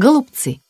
Голубцы.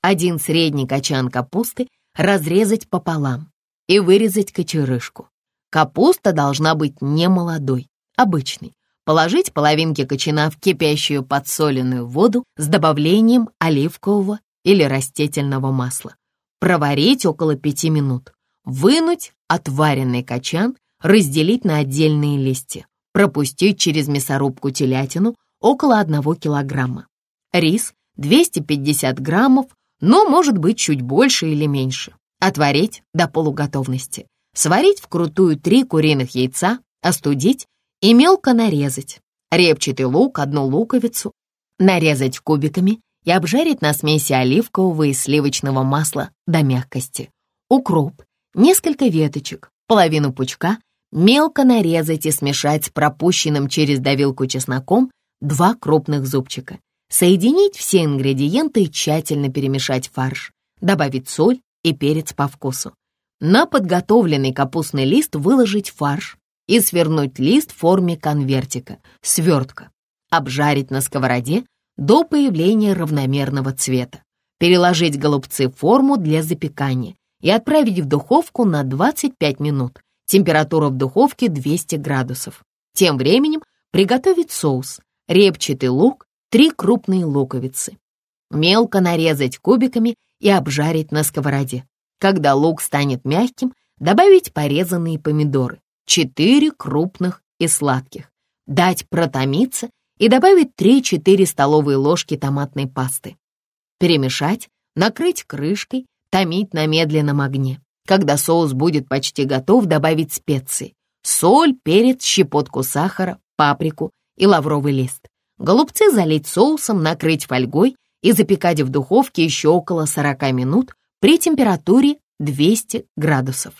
Один средний качан капусты разрезать пополам и вырезать кочерышку. Капуста должна быть не молодой, обычной. Положить половинки кочана в кипящую подсоленную воду с добавлением оливкового или растительного масла. Проварить около пяти минут. Вынуть отваренный качан, разделить на отдельные листья. Пропустить через мясорубку телятину около 1 килограмма. Рис 250 граммов, но может быть чуть больше или меньше. Отварить до полуготовности. Сварить вкрутую три куриных яйца, остудить и мелко нарезать. Репчатый лук, одну луковицу, нарезать кубиками и обжарить на смеси оливкового и сливочного масла до мягкости. Укроп, несколько веточек, половину пучка, мелко нарезать и смешать с пропущенным через давилку чесноком два крупных зубчика. Соединить все ингредиенты и тщательно перемешать фарш. Добавить соль и перец по вкусу. На подготовленный капустный лист выложить фарш и свернуть лист в форме конвертика, свертка. Обжарить на сковороде до появления равномерного цвета. Переложить голубцы в форму для запекания и отправить в духовку на 25 минут. Температура в духовке 200 градусов. Тем временем приготовить соус, репчатый лук, три крупные луковицы. Мелко нарезать кубиками и обжарить на сковороде. Когда лук станет мягким, добавить порезанные помидоры, 4 крупных и сладких. Дать протомиться и добавить 3-4 столовые ложки томатной пасты. Перемешать, накрыть крышкой, томить на медленном огне. Когда соус будет почти готов, добавить специи. Соль, перец, щепотку сахара, паприку и лавровый лист. Голубцы залить соусом, накрыть фольгой и запекать в духовке еще около 40 минут при температуре 200 градусов.